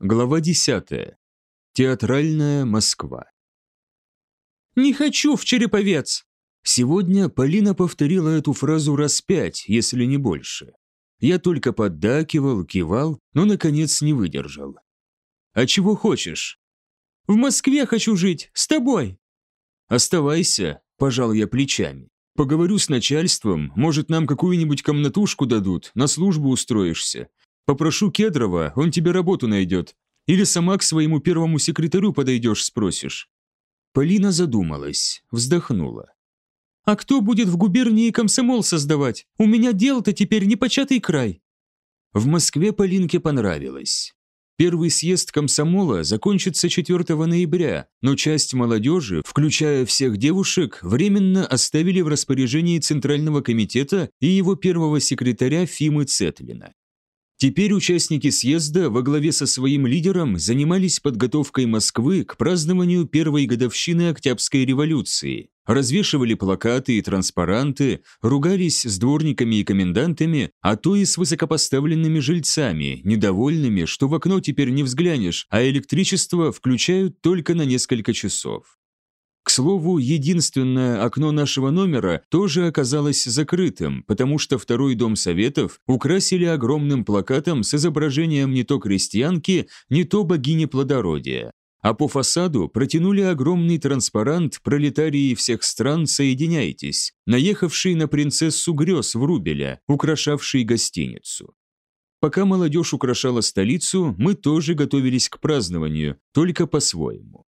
Глава 10. Театральная Москва. «Не хочу в Череповец!» Сегодня Полина повторила эту фразу раз пять, если не больше. Я только поддакивал, кивал, но, наконец, не выдержал. «А чего хочешь?» «В Москве хочу жить, с тобой!» «Оставайся», – пожал я плечами. «Поговорю с начальством, может, нам какую-нибудь комнатушку дадут, на службу устроишься. Попрошу Кедрова, он тебе работу найдет. Или сама к своему первому секретарю подойдешь, спросишь». Полина задумалась, вздохнула. «А кто будет в губернии комсомол создавать? У меня дел-то теперь непочатый край». В Москве Полинке понравилось. Первый съезд комсомола закончится 4 ноября, но часть молодежи, включая всех девушек, временно оставили в распоряжении Центрального комитета и его первого секретаря Фимы Цетлина. Теперь участники съезда во главе со своим лидером занимались подготовкой Москвы к празднованию первой годовщины Октябрьской революции, развешивали плакаты и транспаранты, ругались с дворниками и комендантами, а то и с высокопоставленными жильцами, недовольными, что в окно теперь не взглянешь, а электричество включают только на несколько часов. К слову, единственное окно нашего номера тоже оказалось закрытым, потому что второй дом советов украсили огромным плакатом с изображением не то крестьянки, не то богини плодородия. А по фасаду протянули огромный транспарант «Пролетарии всех стран, соединяйтесь», наехавший на принцессу грез в Рубеля, украшавший гостиницу. Пока молодежь украшала столицу, мы тоже готовились к празднованию, только по-своему.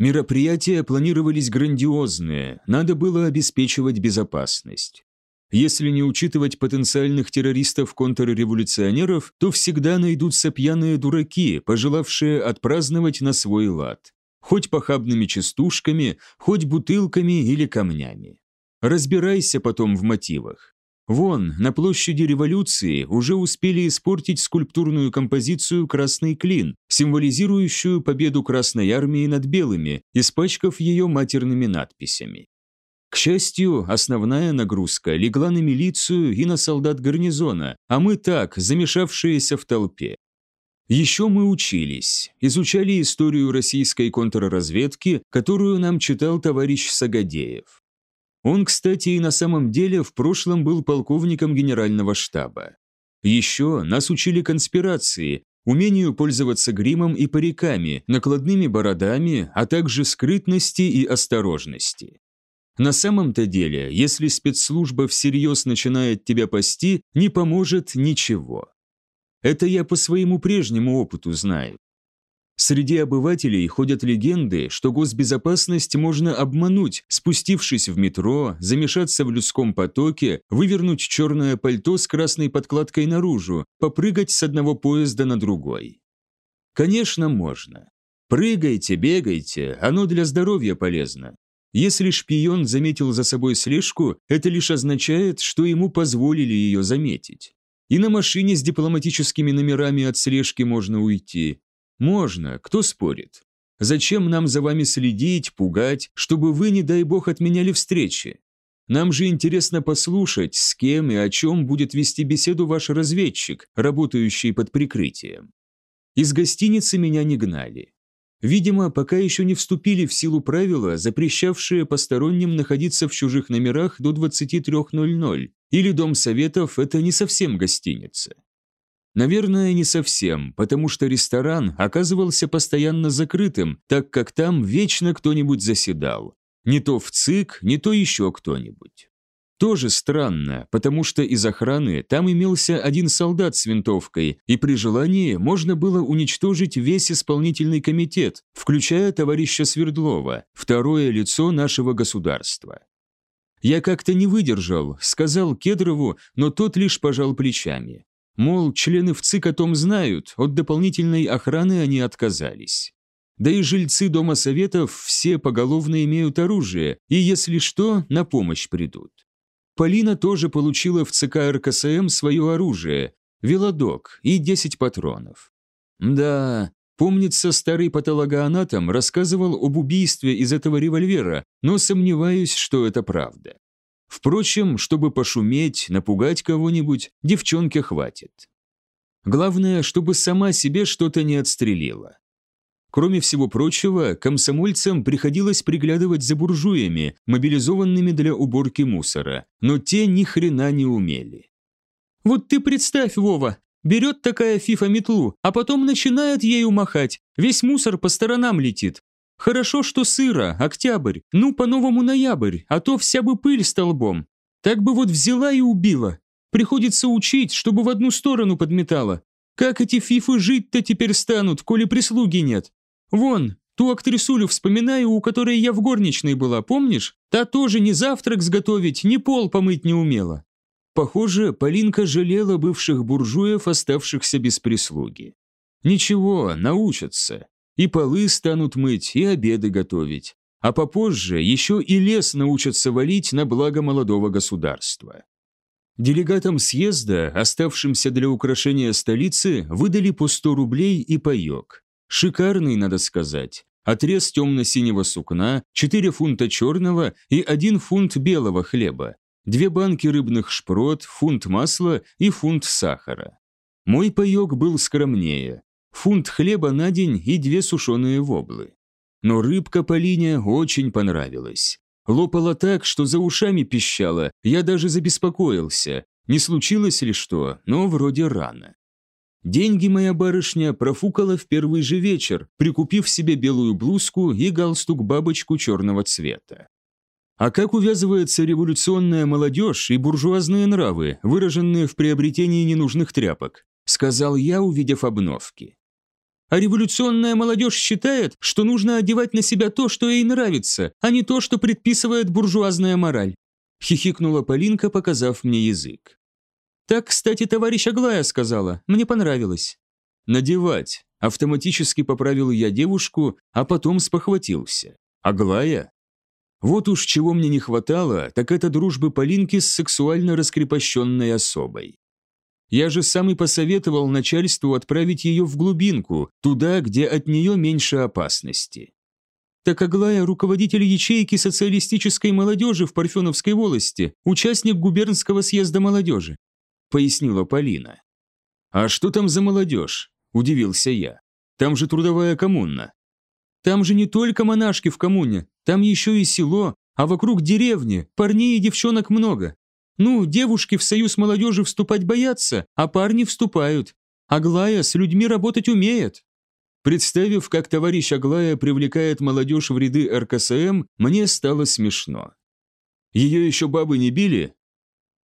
Мероприятия планировались грандиозные, надо было обеспечивать безопасность. Если не учитывать потенциальных террористов-контрреволюционеров, то всегда найдутся пьяные дураки, пожелавшие отпраздновать на свой лад. Хоть похабными частушками, хоть бутылками или камнями. Разбирайся потом в мотивах. Вон, на площади революции уже успели испортить скульптурную композицию «Красный клин», символизирующую победу Красной Армии над белыми, испачкав ее матерными надписями. К счастью, основная нагрузка легла на милицию и на солдат гарнизона, а мы так, замешавшиеся в толпе. Еще мы учились, изучали историю российской контрразведки, которую нам читал товарищ Сагадеев. Он, кстати, и на самом деле в прошлом был полковником генерального штаба. Еще нас учили конспирации, умению пользоваться гримом и париками, накладными бородами, а также скрытности и осторожности. На самом-то деле, если спецслужба всерьез начинает тебя пасти, не поможет ничего. Это я по своему прежнему опыту знаю. Среди обывателей ходят легенды, что госбезопасность можно обмануть, спустившись в метро, замешаться в людском потоке, вывернуть черное пальто с красной подкладкой наружу, попрыгать с одного поезда на другой. Конечно, можно. Прыгайте, бегайте, оно для здоровья полезно. Если шпион заметил за собой слежку, это лишь означает, что ему позволили ее заметить. И на машине с дипломатическими номерами от слежки можно уйти, можно, кто спорит? Зачем нам за вами следить, пугать, чтобы вы, не дай бог, отменяли встречи? Нам же интересно послушать, с кем и о чем будет вести беседу ваш разведчик, работающий под прикрытием. Из гостиницы меня не гнали. Видимо, пока еще не вступили в силу правила, запрещавшие посторонним находиться в чужих номерах до 23.00, или Дом Советов – это не совсем гостиница. Наверное, не совсем, потому что ресторан оказывался постоянно закрытым, так как там вечно кто-нибудь заседал. Не то в ЦИК, не то еще кто-нибудь. Тоже странно, потому что из охраны там имелся один солдат с винтовкой, и при желании можно было уничтожить весь исполнительный комитет, включая товарища Свердлова, второе лицо нашего государства. Я как-то не выдержал, сказал Кедрову, но тот лишь пожал плечами. Мол, члены ВЦИК о том знают, от дополнительной охраны они отказались. Да и жильцы Дома Советов все поголовно имеют оружие, и если что, на помощь придут. Полина тоже получила в ЦК РКСМ свое оружие, велодок и 10 патронов. Да, помнится, старый патологоанатом рассказывал об убийстве из этого револьвера, но сомневаюсь, что это правда. Впрочем, чтобы пошуметь, напугать кого-нибудь, девчонке хватит. Главное, чтобы сама себе что-то не отстрелила. Кроме всего прочего, комсомольцам приходилось приглядывать за буржуями, мобилизованными для уборки мусора, но те ни хрена не умели. «Вот ты представь, Вова, берет такая фифа метлу, а потом начинает ею махать, весь мусор по сторонам летит. Хорошо, что сыро, октябрь, ну по-новому ноябрь, а то вся бы пыль столбом. Так бы вот взяла и убила. Приходится учить, чтобы в одну сторону подметала. Как эти фифы жить-то теперь станут, коли прислуги нет? Вон, ту актрисулю вспоминаю, у которой я в горничной была, помнишь? Та тоже ни завтрак сготовить, ни пол помыть не умела. Похоже, Полинка жалела бывших буржуев, оставшихся без прислуги. Ничего, научатся. И полы станут мыть, и обеды готовить. А попозже еще и лес научатся валить на благо молодого государства. Делегатам съезда, оставшимся для украшения столицы, выдали по 100 рублей и паек. Шикарный, надо сказать. Отрез темно-синего сукна, 4 фунта черного и 1 фунт белого хлеба, две банки рыбных шпрот, фунт масла и фунт сахара. Мой паек был скромнее. Фунт хлеба на день и две сушеные воблы. Но рыбка Полине очень понравилась. Лопала так, что за ушами пищала, я даже забеспокоился. Не случилось ли что, но вроде рано. Деньги моя барышня профукала в первый же вечер, прикупив себе белую блузку и галстук-бабочку черного цвета. А как увязывается революционная молодежь и буржуазные нравы, выраженные в приобретении ненужных тряпок? Сказал я, увидев обновки. А революционная молодежь считает, что нужно одевать на себя то, что ей нравится, а не то, что предписывает буржуазная мораль. Хихикнула Полинка, показав мне язык. Так, кстати, товарищ Аглая сказала, мне понравилось. Надевать. Автоматически поправил я девушку, а потом спохватился. Аглая? Вот уж чего мне не хватало, так это дружбы Полинки с сексуально раскрепощенной особой. Я же сам и посоветовал начальству отправить ее в глубинку, туда, где от нее меньше опасности. Так Аглая – руководитель ячейки социалистической молодежи в Парфеновской волости, участник губернского съезда молодежи», – пояснила Полина. «А что там за молодежь?» – удивился я. «Там же трудовая коммуна». «Там же не только монашки в коммуне, там еще и село, а вокруг деревни, парней и девчонок много. Ну, девушки в союз молодежи вступать боятся, а парни вступают. Аглая с людьми работать умеет. Представив, как товарищ Аглая привлекает молодежь в ряды РКСМ, мне стало смешно. Ее еще бабы не били?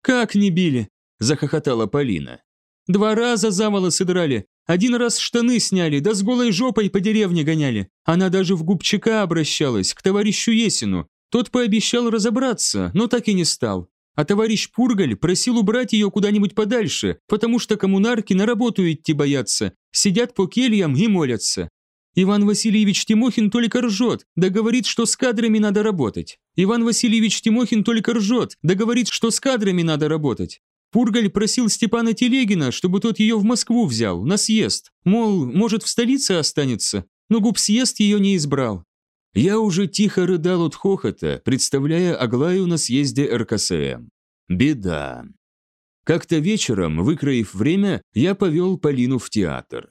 Как не били? Захохотала Полина. Два раза за волосы драли, один раз штаны сняли, да с голой жопой по деревне гоняли. Она даже в губчика обращалась, к товарищу Есину. Тот пообещал разобраться, но так и не стал. А товарищ Пургаль просил убрать ее куда-нибудь подальше, потому что коммунарки на работу идти боятся, сидят по кельям и молятся. Иван Васильевич Тимохин только ржет, да говорит, что с кадрами надо работать. Иван Васильевич Тимохин только ржет, да говорит, что с кадрами надо работать. Пургаль просил Степана Телегина, чтобы тот ее в Москву взял, на съезд. Мол, может, в столице останется, но губсъезд ее не избрал. Я уже тихо рыдал от хохота, представляя Аглаю на съезде РКСМ. Беда. Как-то вечером, выкроив время, я повел Полину в театр.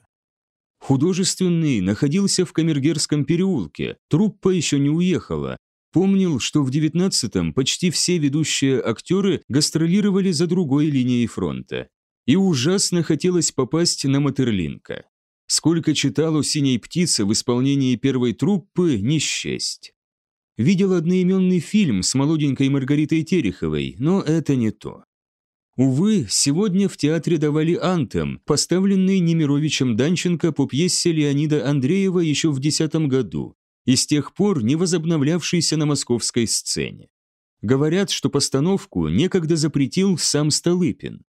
Художественный находился в Камергерском переулке, труппа еще не уехала. Помнил, что в девятнадцатом почти все ведущие актеры гастролировали за другой линией фронта. И ужасно хотелось попасть на Матерлинка. Сколько читал о «Синей птице» в исполнении первой труппы, не счесть. Видел одноименный фильм с молоденькой Маргаритой Тереховой, но это не то. Увы, сегодня в театре давали антем, поставленный Немировичем Данченко по пьесе Леонида Андреева еще в 10 году, и с тех пор не возобновлявшийся на московской сцене. Говорят, что постановку некогда запретил сам Столыпин.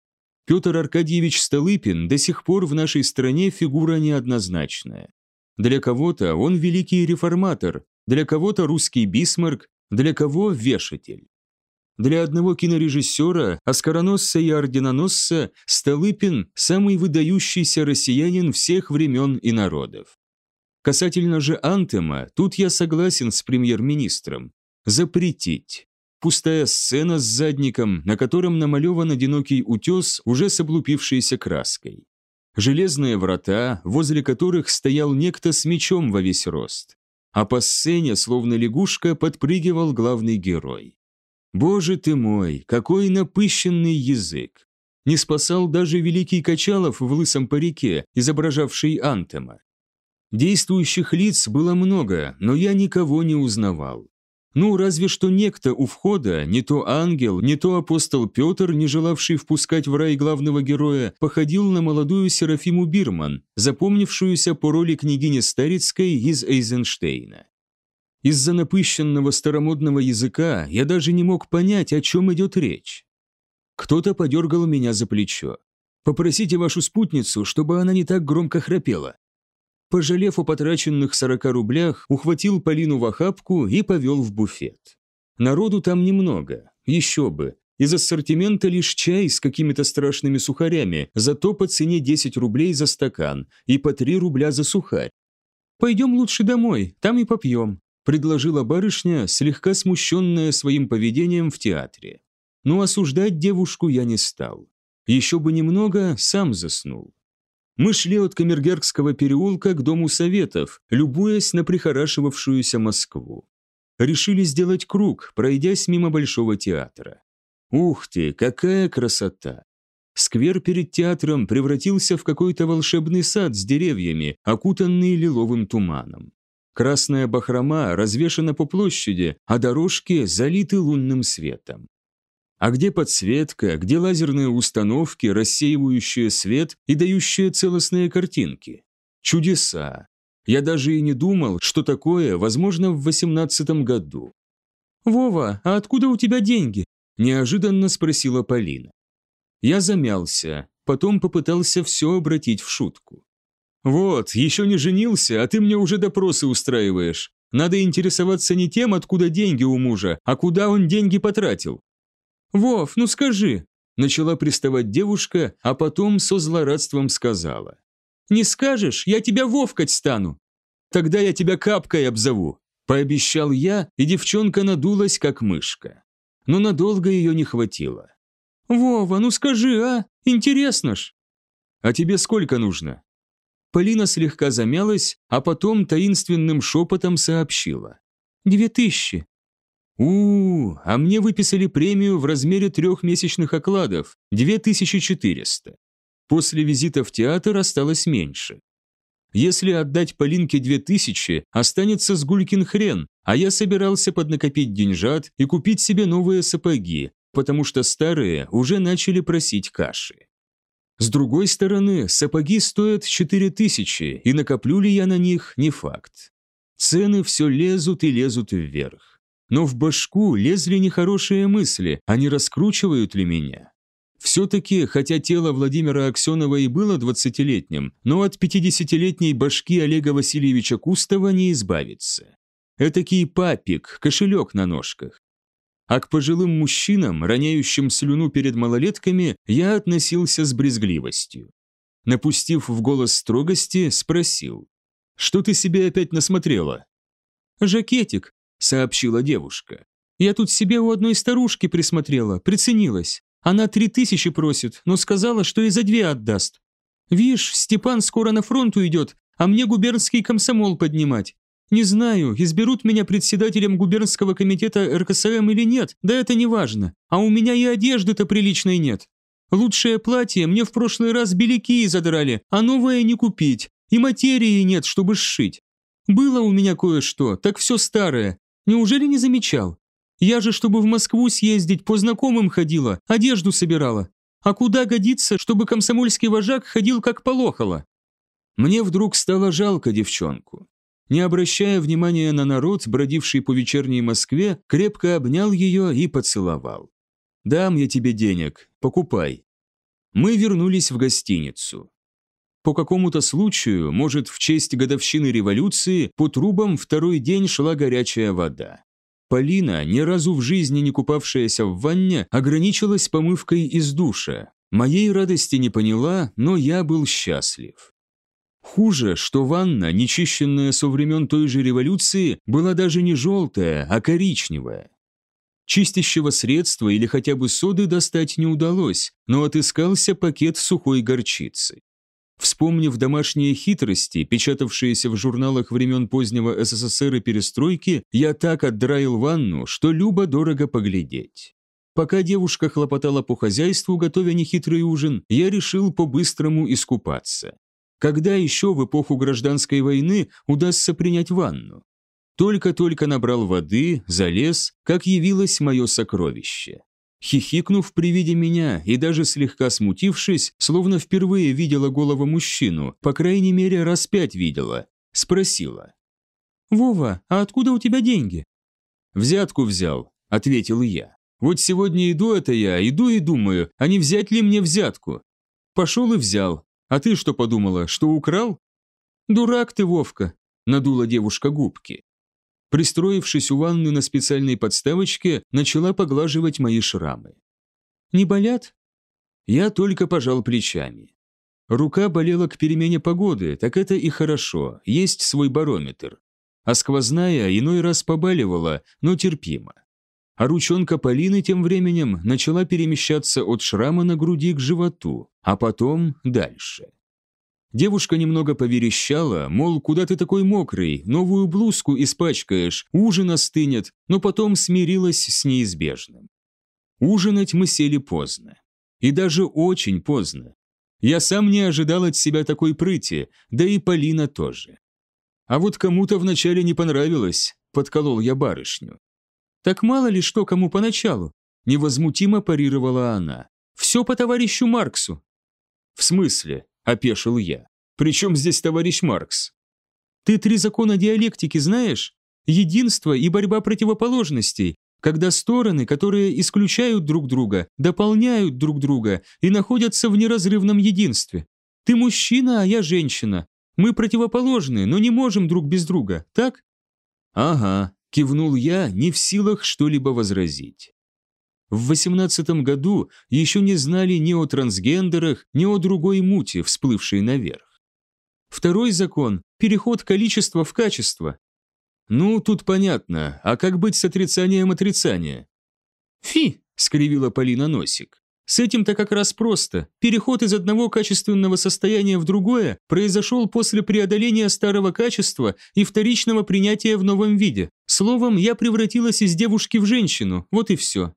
Петр Аркадьевич Столыпин до сих пор в нашей стране фигура неоднозначная. Для кого-то он великий реформатор, для кого-то русский бисмарк, для кого – вешатель. Для одного кинорежиссера, оскароносца и орденоносца, Столыпин – самый выдающийся россиянин всех времен и народов. Касательно же антема, тут я согласен с премьер-министром. Запретить. Пустая сцена с задником, на котором намалеван одинокий утес, уже с облупившейся краской. железные врата, возле которых стоял некто с мечом во весь рост. А по сцене, словно лягушка, подпрыгивал главный герой. Боже ты мой, какой напыщенный язык! Не спасал даже великий Качалов в лысом парике, изображавший Антема. Действующих лиц было много, но я никого не узнавал. Ну, разве что некто у входа, не то ангел, не то апостол Петр, не желавший впускать в рай главного героя, походил на молодую Серафиму Бирман, запомнившуюся по роли княгини Старицкой из Эйзенштейна. Из-за напыщенного старомодного языка я даже не мог понять, о чем идет речь. Кто-то подергал меня за плечо. «Попросите вашу спутницу, чтобы она не так громко храпела. Пожалев о потраченных 40 рублях, ухватил Полину в охапку и повел в буфет. Народу там немного, еще бы. Из ассортимента лишь чай с какими-то страшными сухарями, зато по цене 10 рублей за стакан и по 3 рубля за сухарь. «Пойдем лучше домой, там и попьем», предложила барышня, слегка смущенная своим поведением в театре. Но осуждать девушку я не стал. Еще бы немного, сам заснул. Мы шли от Камергергского переулка к Дому Советов, любуясь на прихорашивавшуюся Москву. Решили сделать круг, пройдясь мимо Большого театра. Ух ты, какая красота! Сквер перед театром превратился в какой-то волшебный сад с деревьями, окутанный лиловым туманом. Красная бахрома развешана по площади, а дорожки залиты лунным светом. А где подсветка, где лазерные установки, рассеивающие свет и дающие целостные картинки? Чудеса. Я даже и не думал, что такое возможно в восемнадцатом году. «Вова, а откуда у тебя деньги?» – неожиданно спросила Полина. Я замялся, потом попытался все обратить в шутку. «Вот, еще не женился, а ты мне уже допросы устраиваешь. Надо интересоваться не тем, откуда деньги у мужа, а куда он деньги потратил. «Вов, ну скажи!» Начала приставать девушка, а потом со злорадством сказала. «Не скажешь, я тебя вовкать стану!» «Тогда я тебя капкой обзову!» Пообещал я, и девчонка надулась, как мышка. Но надолго ее не хватило. «Вова, ну скажи, а? Интересно ж!» «А тебе сколько нужно?» Полина слегка замялась, а потом таинственным шепотом сообщила. «Две тысячи у, -у, а мне выписали премию в размере трех месячных окладов, 2400. После визита в театр осталось меньше. Если отдать Полинке 2000, останется сгулькин хрен, а я собирался поднакопить деньжат и купить себе новые сапоги, потому что старые уже начали просить каши. С другой стороны, сапоги стоят 4000, и накоплю ли я на них, не факт. Цены все лезут и лезут вверх. Но в башку лезли нехорошие мысли, они раскручивают ли меня? Все-таки, хотя тело Владимира Аксенова и было двадцатилетним, но от пятидесятилетней башки Олега Васильевича Кустова не избавиться. Этакий папик, кошелек на ножках. А к пожилым мужчинам, роняющим слюну перед малолетками, я относился с брезгливостью. Напустив в голос строгости, спросил. «Что ты себе опять насмотрела?» «Жакетик», – сообщила девушка. «Я тут себе у одной старушки присмотрела, приценилась. Она три тысячи просит, но сказала, что и за две отдаст. Вишь, Степан скоро на фронт уйдет, а мне губернский комсомол поднимать. Не знаю, изберут меня председателем губернского комитета РКСМ или нет, да это не важно. А у меня и одежды-то приличной нет. Лучшее платье мне в прошлый раз беляки задрали, а новое не купить. И материи нет, чтобы сшить. Было у меня кое-что, так все старое, Неужели не замечал? Я же, чтобы в Москву съездить, по знакомым ходила, одежду собирала. А куда годится, чтобы комсомольский вожак ходил как полохало? Мне вдруг стало жалко девчонку. Не обращая внимания на народ, бродивший по вечерней Москве, крепко обнял ее и поцеловал. «Дам я тебе денег, покупай». Мы вернулись в гостиницу. По какому-то случаю, может, в честь годовщины революции, по трубам второй день шла горячая вода. Полина, ни разу в жизни не купавшаяся в ванне, ограничилась помывкой из душа. Моей радости не поняла, но я был счастлив. Хуже, что ванна, нечищенная со времен той же революции, была даже не желтая, а коричневая. Чистящего средства или хотя бы соды достать не удалось, но отыскался пакет сухой горчицы. Вспомнив домашние хитрости, печатавшиеся в журналах времен позднего СССР и перестройки, я так отдраил ванну, что любо-дорого поглядеть. Пока девушка хлопотала по хозяйству, готовя нехитрый ужин, я решил по-быстрому искупаться. Когда еще в эпоху гражданской войны удастся принять ванну? Только-только набрал воды, залез, как явилось мое сокровище. Хихикнув при виде меня и даже слегка смутившись, словно впервые видела голову мужчину, по крайней мере раз пять видела, спросила. «Вова, а откуда у тебя деньги?» «Взятку взял», — ответил я. «Вот сегодня иду это я, иду и думаю, а не взять ли мне взятку?» Пошел и взял. А ты что подумала, что украл? «Дурак ты, Вовка», — надула девушка губки. Пристроившись у ванны на специальной подставочке, начала поглаживать мои шрамы. «Не болят?» Я только пожал плечами. Рука болела к перемене погоды, так это и хорошо, есть свой барометр. А сквозная иной раз побаливала, но терпимо. А ручонка Полины тем временем начала перемещаться от шрама на груди к животу, а потом дальше. Девушка немного поверещала, мол, куда ты такой мокрый, новую блузку испачкаешь, ужин остынет, но потом смирилась с неизбежным. Ужинать мы сели поздно. И даже очень поздно. Я сам не ожидал от себя такой прыти, да и Полина тоже. А вот кому-то вначале не понравилось, подколол я барышню. Так мало ли что кому поначалу, невозмутимо парировала она. Все по товарищу Марксу. В смысле? Опешил я. «Причем здесь товарищ Маркс?» «Ты три закона диалектики знаешь? Единство и борьба противоположностей, когда стороны, которые исключают друг друга, дополняют друг друга и находятся в неразрывном единстве. Ты мужчина, а я женщина. Мы противоположны, но не можем друг без друга, так?» «Ага», – кивнул я, не в силах что-либо возразить. В 18 году еще не знали ни о трансгендерах, ни о другой мути, всплывшей наверх. Второй закон – переход количества в качество. Ну, тут понятно, а как быть с отрицанием отрицания? Фи, скривила Полина носик. С этим-то как раз просто. Переход из одного качественного состояния в другое произошел после преодоления старого качества и вторичного принятия в новом виде. Словом, я превратилась из девушки в женщину, вот и все.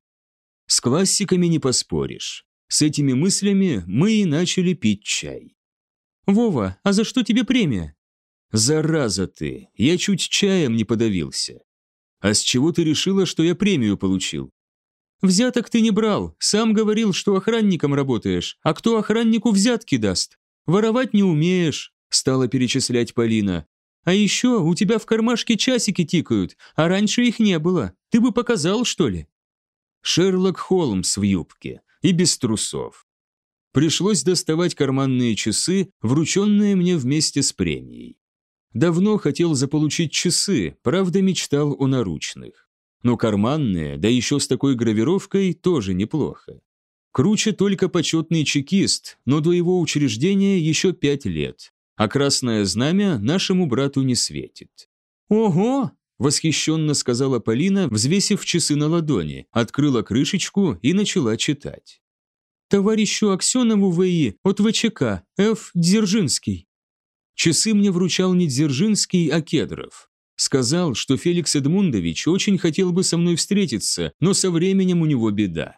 С классиками не поспоришь. С этими мыслями мы и начали пить чай. «Вова, а за что тебе премия?» «Зараза ты! Я чуть чаем не подавился. А с чего ты решила, что я премию получил?» «Взяток ты не брал, сам говорил, что охранником работаешь, а кто охраннику взятки даст? Воровать не умеешь», – стала перечислять Полина. «А еще у тебя в кармашке часики тикают, а раньше их не было. Ты бы показал, что ли?» Шерлок Холмс в юбке и без трусов. Пришлось доставать карманные часы, врученные мне вместе с премией. Давно хотел заполучить часы, правда мечтал о наручных. Но карманные, да еще с такой гравировкой, тоже неплохо. Круче только почетный чекист, но до его учреждения еще пять лет, а красное знамя нашему брату не светит. «Ого!» Восхищенно сказала Полина, взвесив часы на ладони, открыла крышечку и начала читать. «Товарищу Аксенову ВИ от ВЧК, Ф. Дзержинский». Часы мне вручал не Дзержинский, а Кедров. Сказал, что Феликс Эдмундович очень хотел бы со мной встретиться, но со временем у него беда.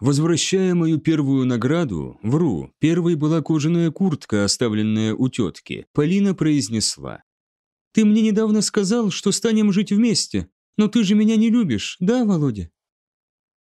Возвращая мою первую награду, вру, первой была кожаная куртка, оставленная у тетки, Полина произнесла. Ты мне недавно сказал, что станем жить вместе, но ты же меня не любишь, да, Володя?»